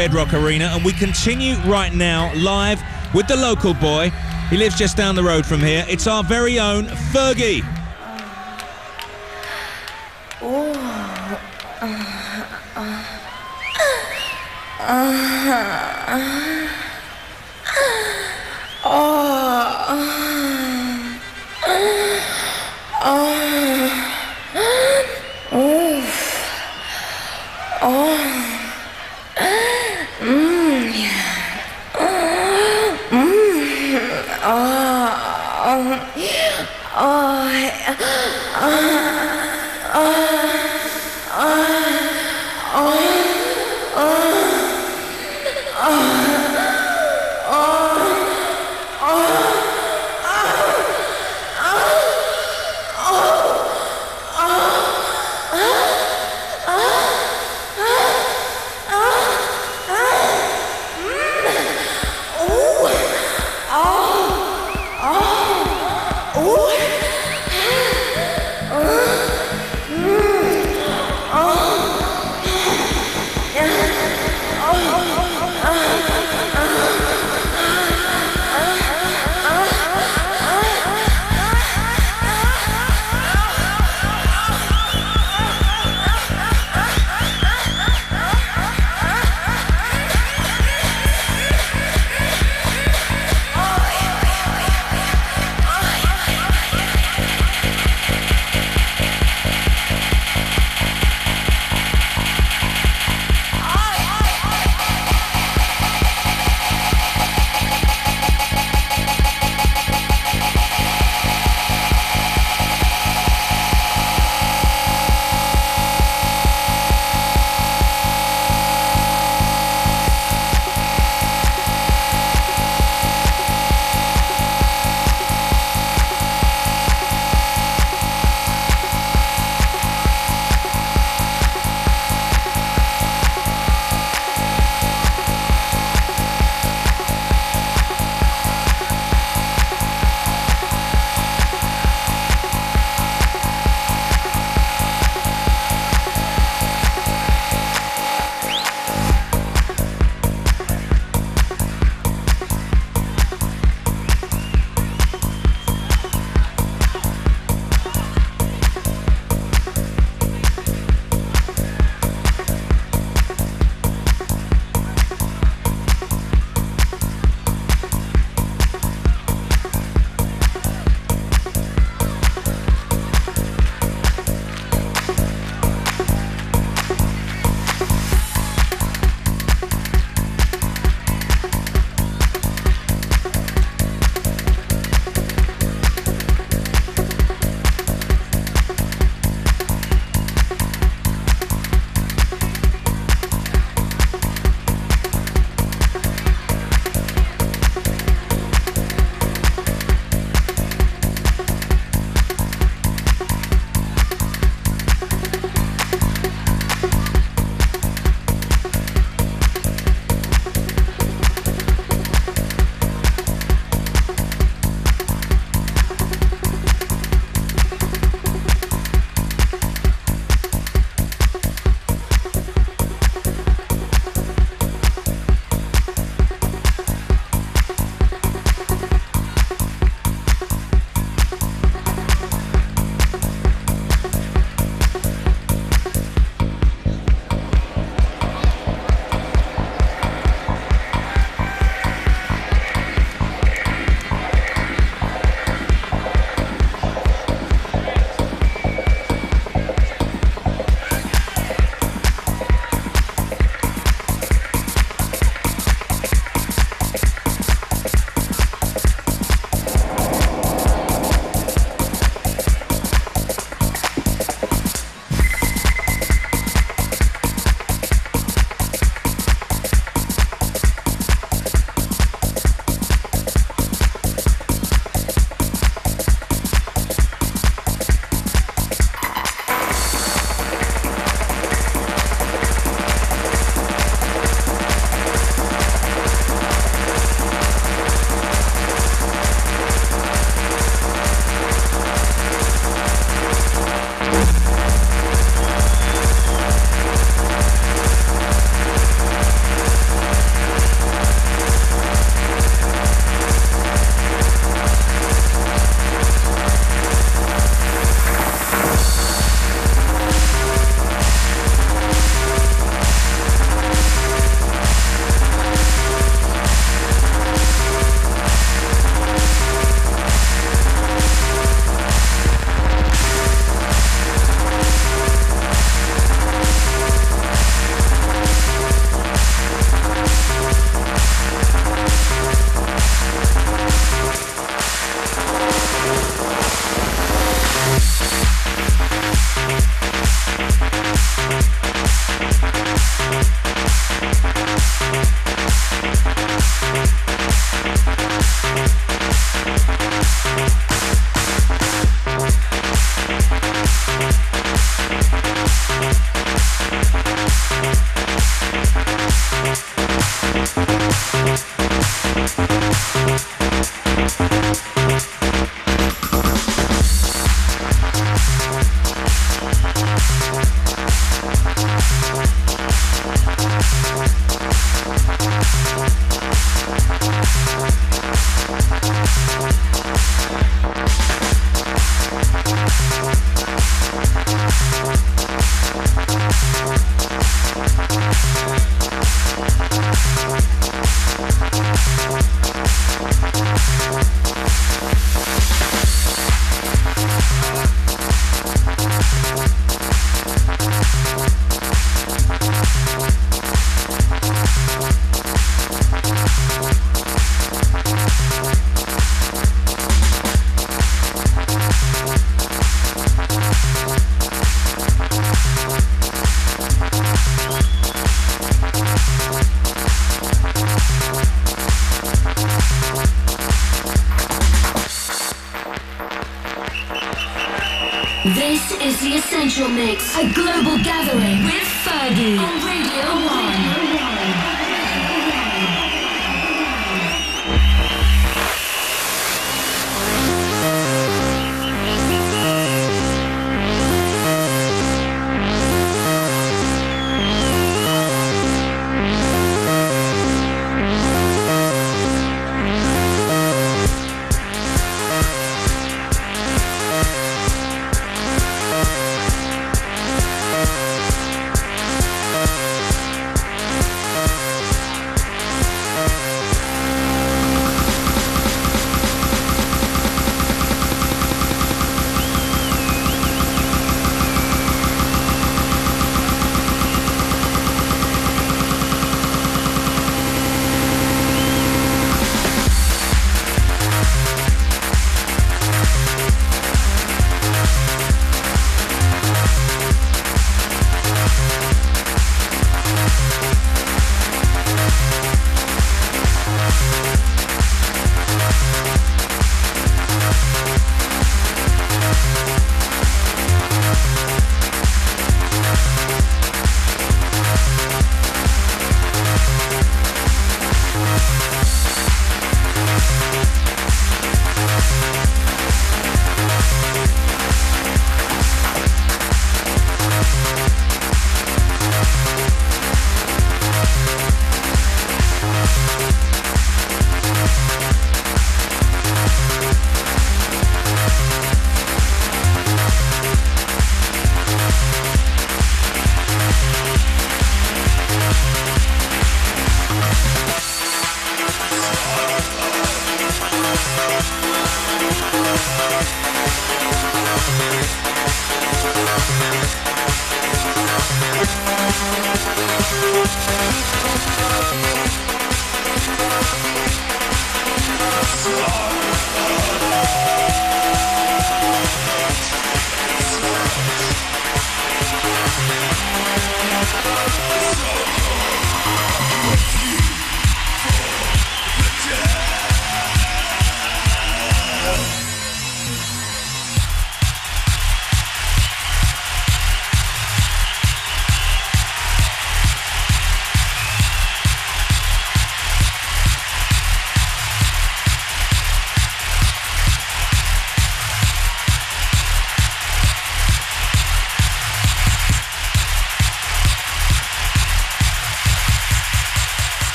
Bedrock Arena, and we continue right now live with the local boy. He lives just down the road from here. It's our very own Fergie. Oh. oh. uh, uh. uh.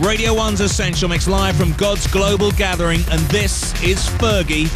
Radio 1's Essential Mix live from God's Global Gathering, and this is Fergie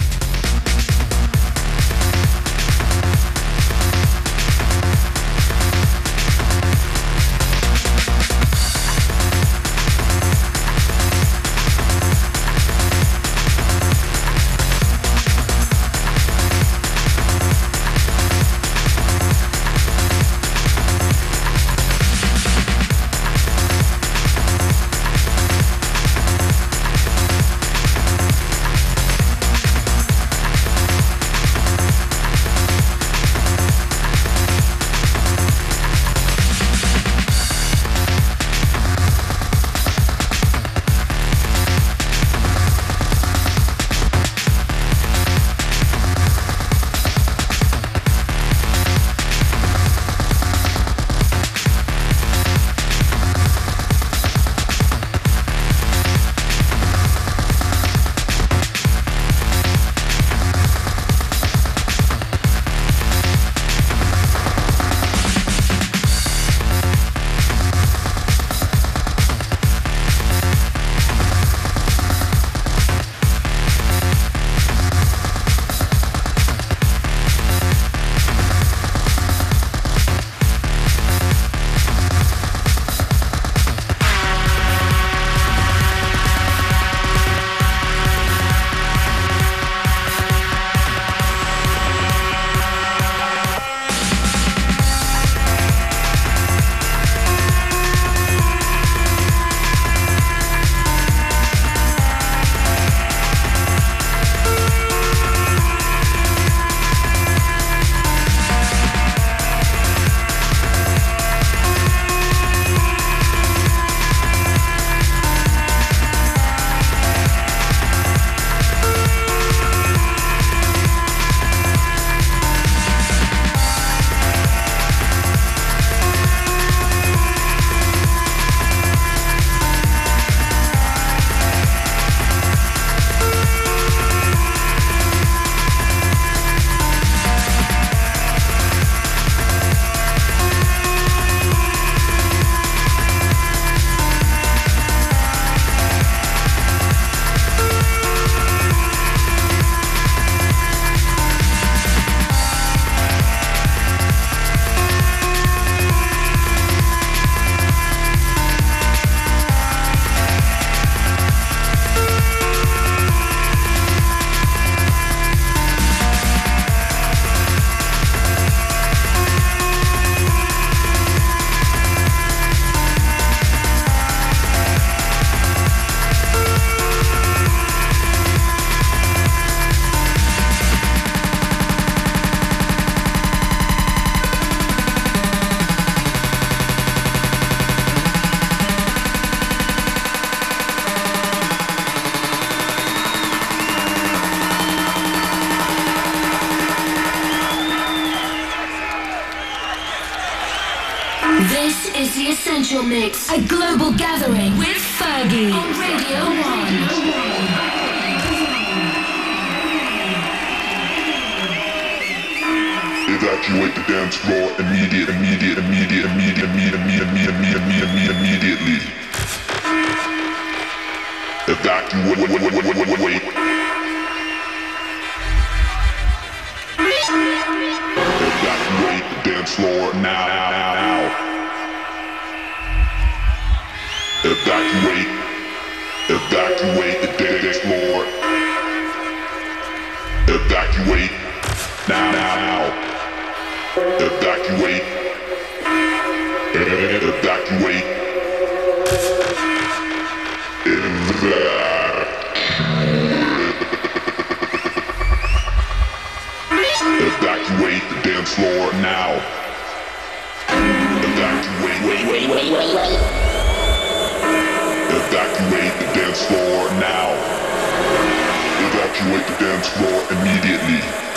Words like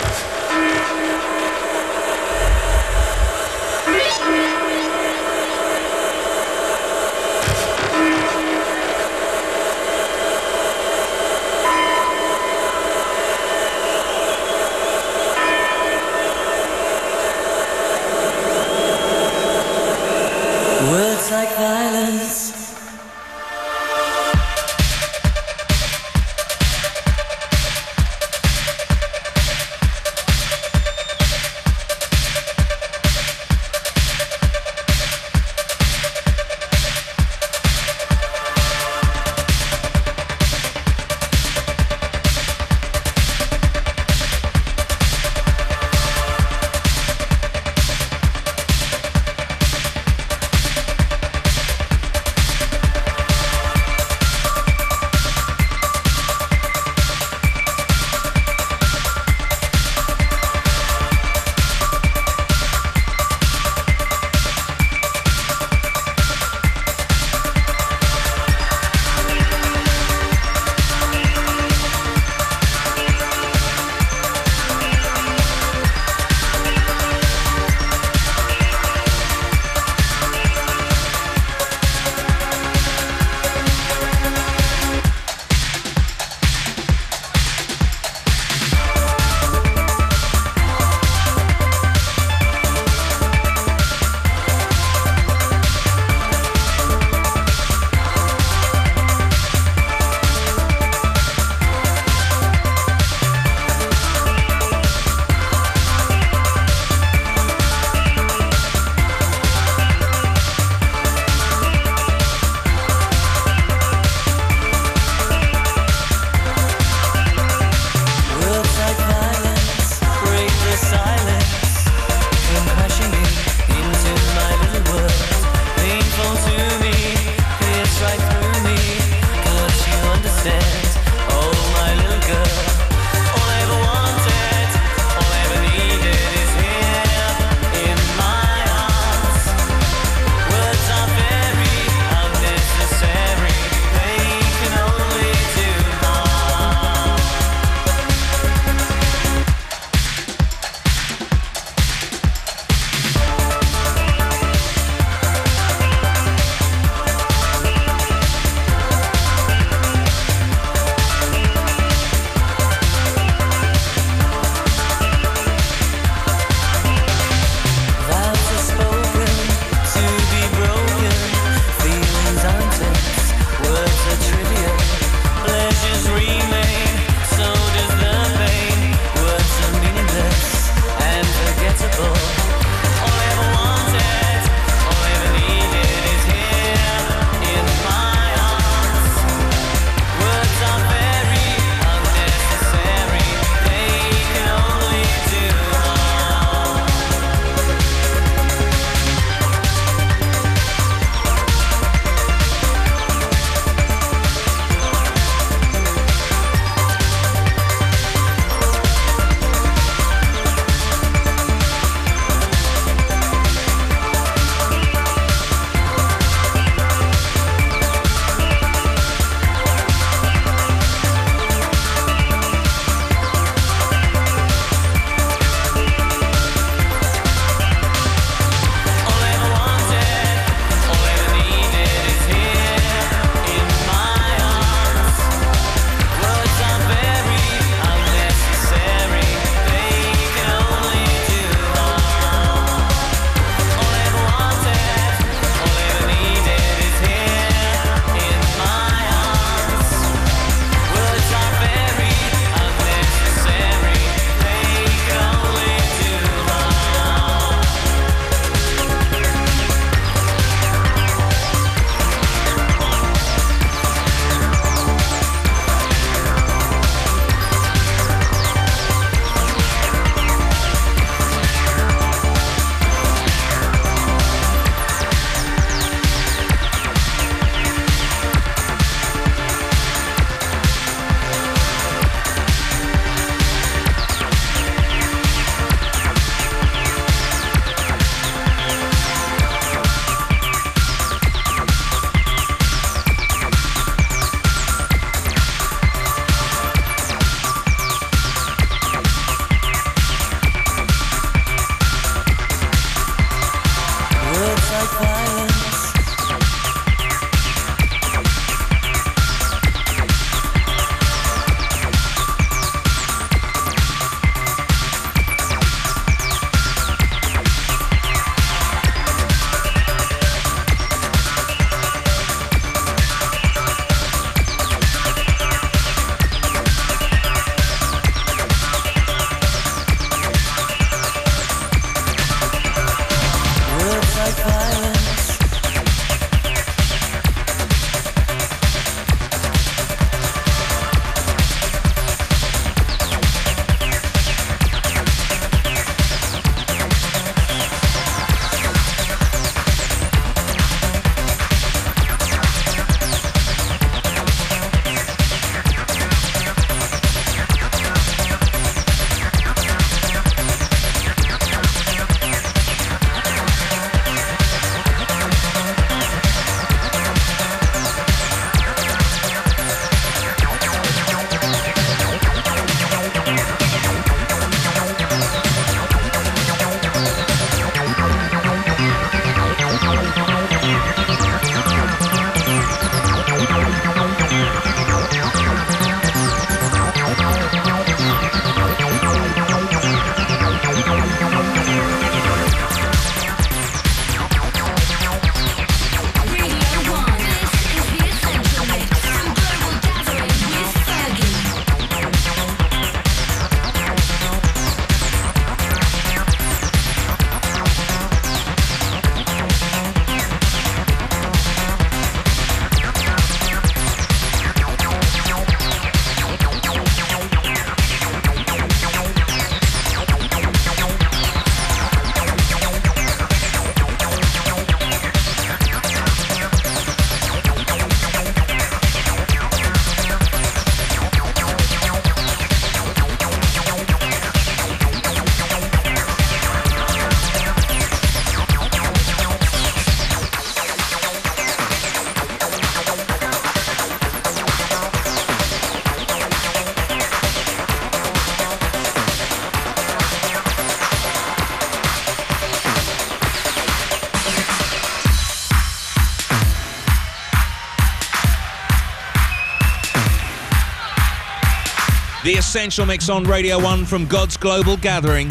Essential Mix on Radio 1 from God's Global Gathering.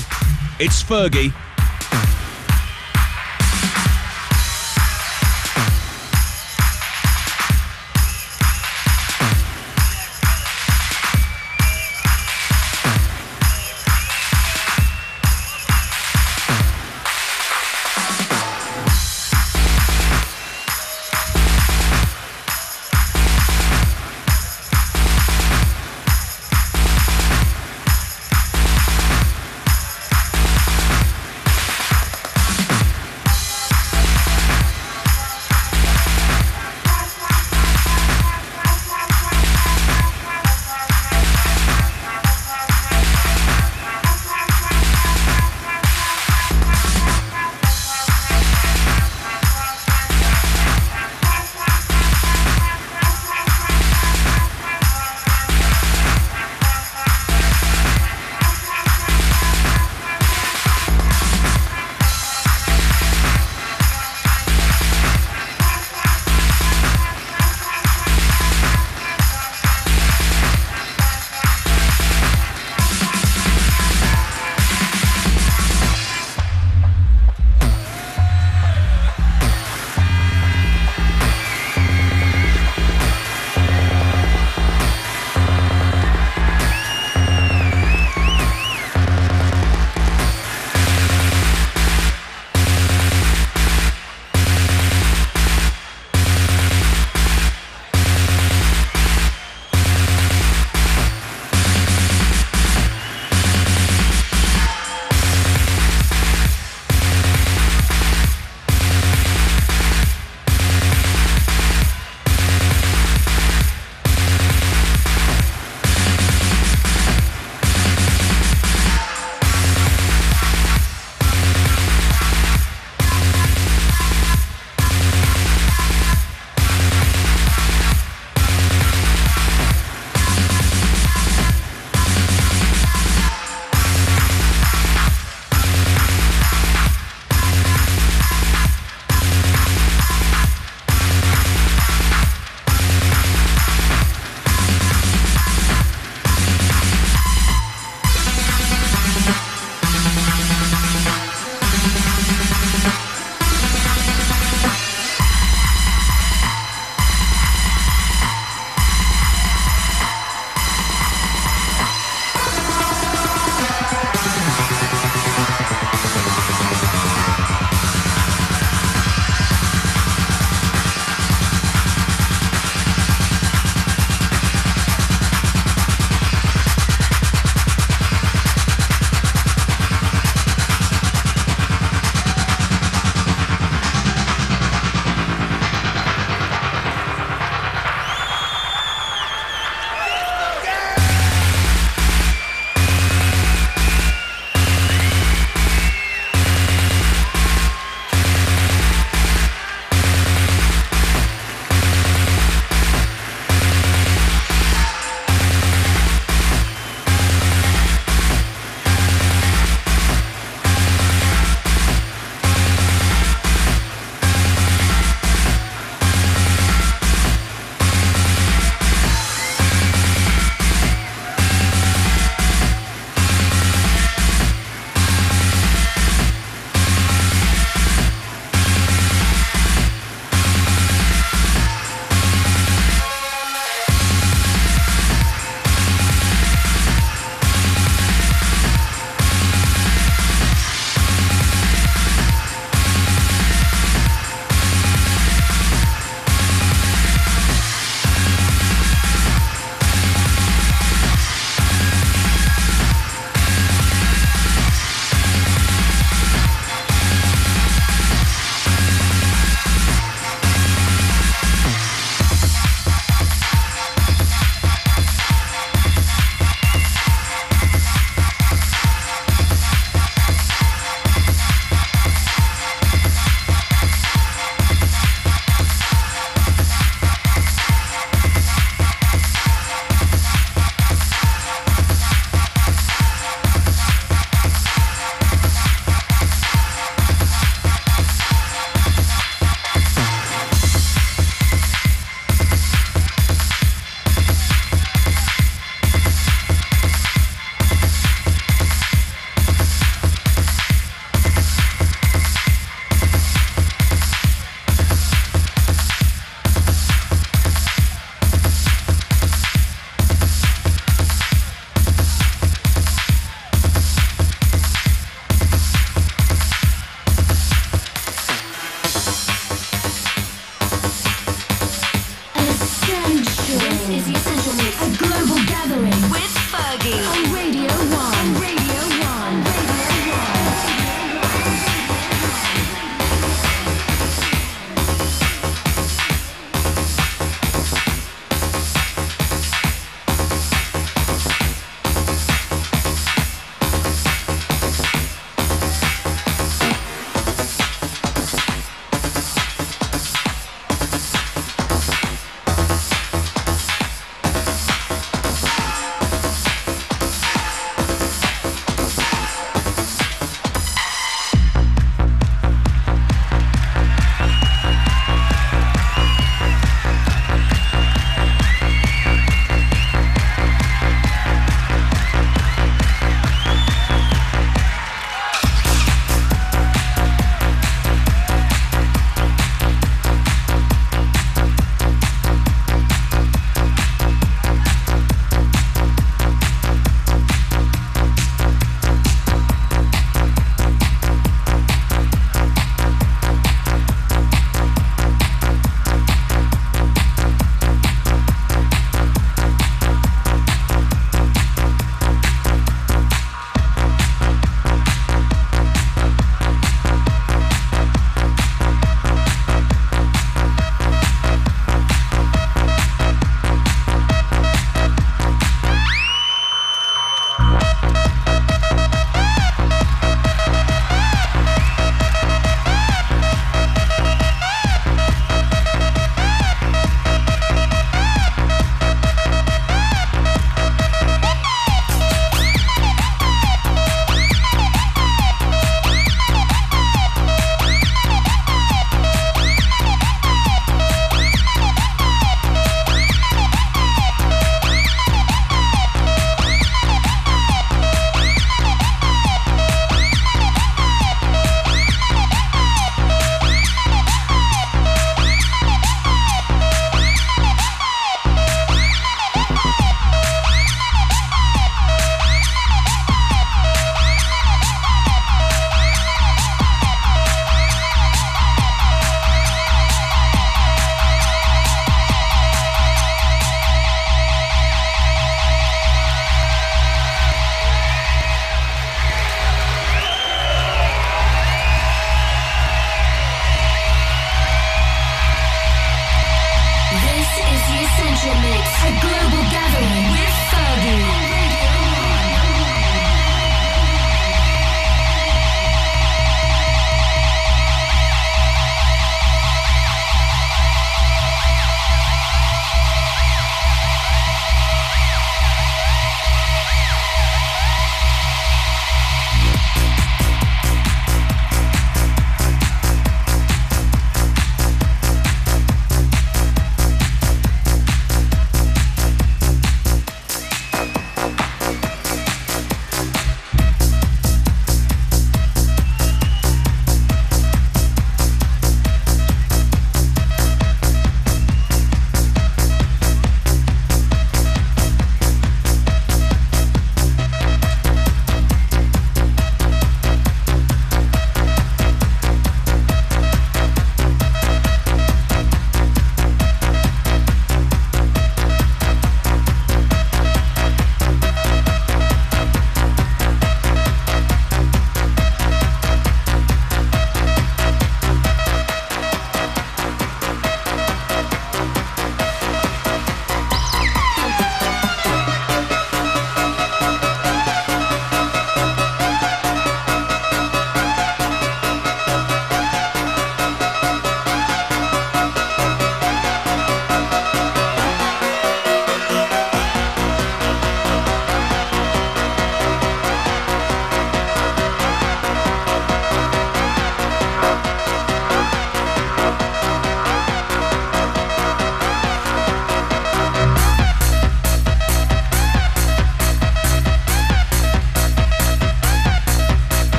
It's Fergie.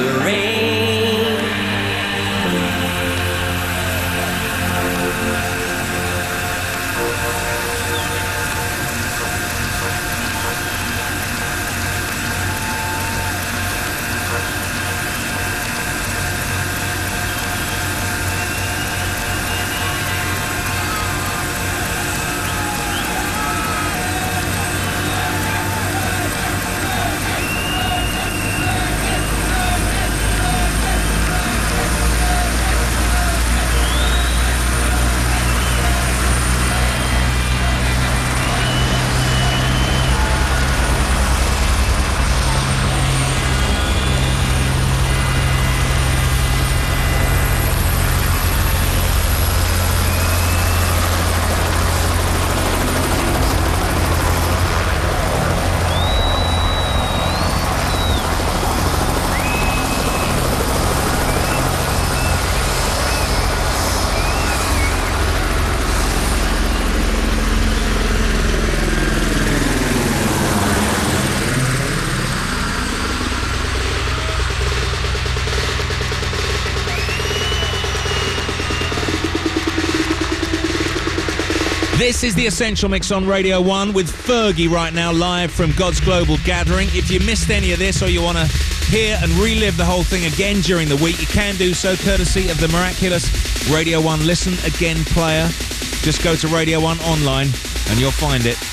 the rain. This is the Essential Mix on Radio 1 with Fergie right now live from God's Global Gathering. If you missed any of this or you want to hear and relive the whole thing again during the week, you can do so courtesy of the miraculous Radio 1 Listen Again player. Just go to Radio 1 online and you'll find it.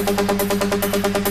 どどどどどどどどど。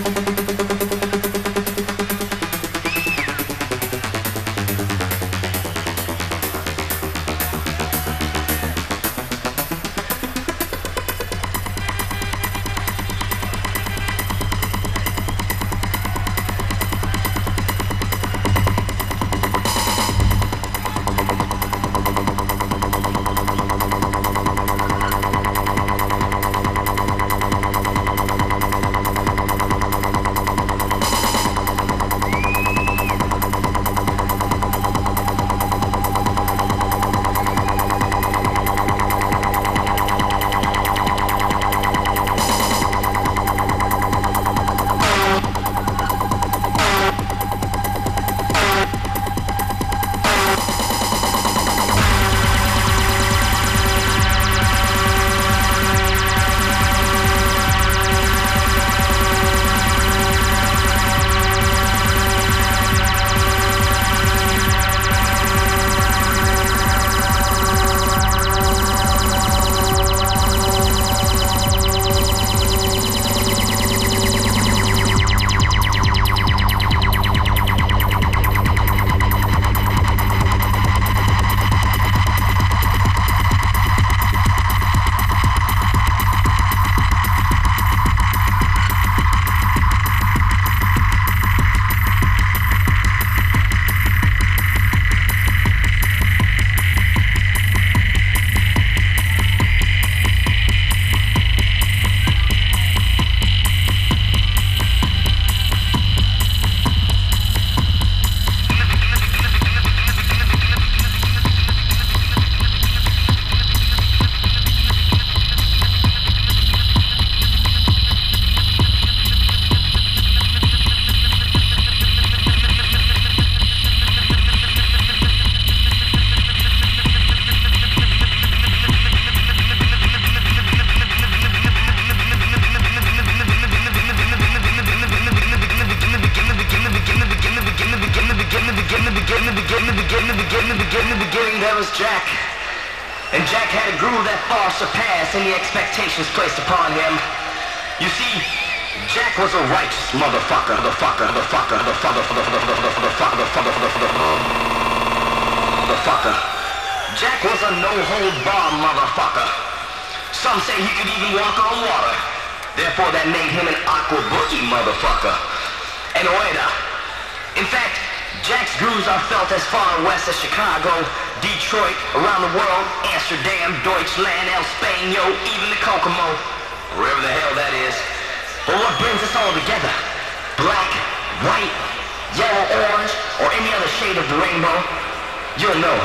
Deutschland, El Spaño, even the Kokomo, wherever the hell that is. But what brings us all together? Black, white, yellow, orange, or any other shade of the rainbow? You'll know.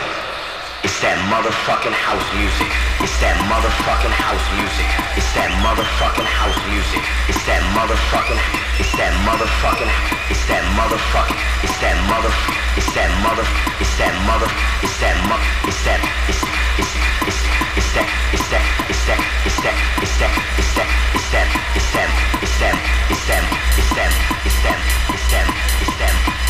It's that motherfucking house music. It's that motherfucking house music. It's that motherfucking house music. It's that motherfucking. It's that motherfucking. It's that motherfucking. It's that mother. It's that mother. It's that mother. It's that mother. It's that. It's it's it's is dat is dat is dat is dat is dat is dat is dat is dat is dat is dat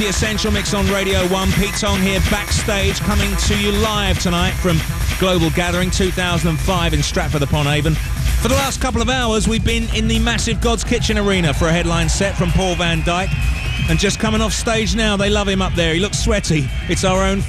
the Essential Mix on Radio 1. Pete Tong here backstage coming to you live tonight from Global Gathering 2005 in Stratford upon Avon. For the last couple of hours, we've been in the massive Godskitchen Arena for a headline set from Paul van Dyk. And just coming off stage now, they love him up there. He looks sweaty. It's our own